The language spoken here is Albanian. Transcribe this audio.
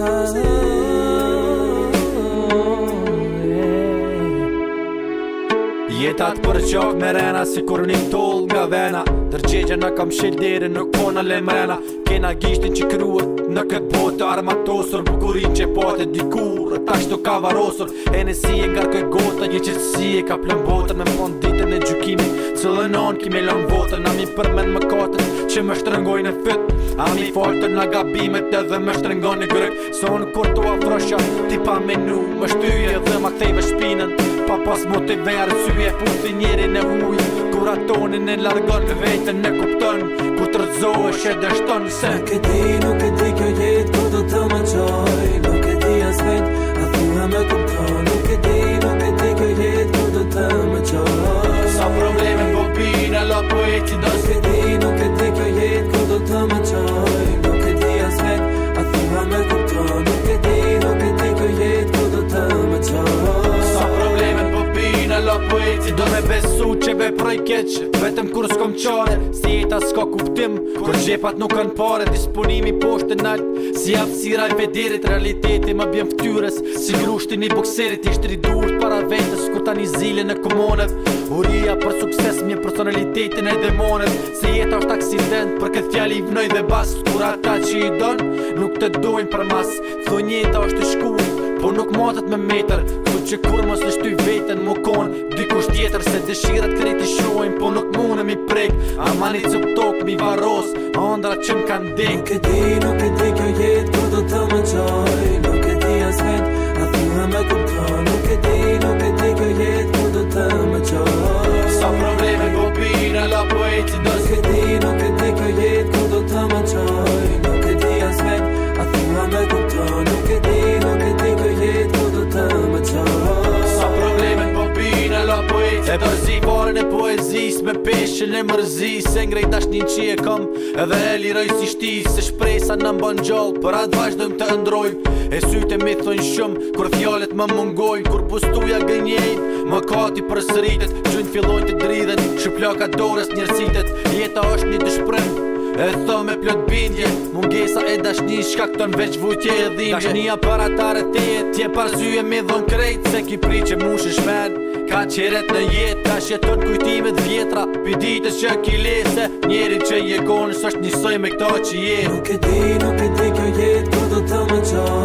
time. Jeta të përqok me rena Si kur një tol nga vena Tërgjegje në kam shildere në kona le mrena Kena gishtin që kryet në këtë botë armatosur Bukurin që pate dikur Tashtu ka varosur E si e këtë gota Një qëtësi e ka plën Me mon ditën e gjukimi Cëllën anë kime lën botën Ami përmen më katën Që më shtrëngoj në fyt Ami faltën në gabimet dhe më shtrëngoj në grek Sonë kur të afrosha Ti pa menu Më shtyje dhe ma kthejve shpinën pa pas motive arsye Për njeri në huj Kur atonin e largon të vetën në kupton Kur të rëzohë shë dështon se Nuk e di, nuk e di kjo jetë Kur të të më qojnë veproj keq Vetëm kur s'kom qare Si jeta s'ka kuptim Kur gjepat nuk kanë pare Disponimi poshtë të nalt Si aftë si raj vederit Realiteti më bjen ftyres Si grushti një bokserit Ishtë ridurët para vetës, Kur ta një zile në komonet Uria për sukses Mje personalitetin e demonet Se jeta është aksident Për këtë fjalli i vnoj dhe bas Kur ata që i don Nuk të dojnë për mas Thonjeta është i shkuj Po nuk matët me meter Kuq që kur mos është ty vetën më konë Dikush tjetër se të shirët kreti shojnë Po nuk mune mi prejkë A mani tok mi varos Ondra që më kanë dekë Nuk e di, nuk e di pis me peshe në mërzi Se ngrejt dash një e kom Edhe e liroj si shti Se shpresa në gjall Për atë vazhdojmë të ndroj E syte me thonë shumë Kur fjallet më mungoj Kur pustuja gënjej Më kati për sëritet Qënë filloj të dridhen Që plaka dorës njërësitet Jeta është një dëshprim E thom me plot bindje Mungesa e dashni shka këton veç vujtje e dhimje Dashnia për atare tjetje Tje parzyje me dhon krejt Se ki pri që mush Ka qeret në jetë, ka shetot kujtimet vjetra Pi ditës që ki lese, njeri që je konës është njësoj me këta që je Nuk e di, nuk e di kjo jetë, kjo do të më qa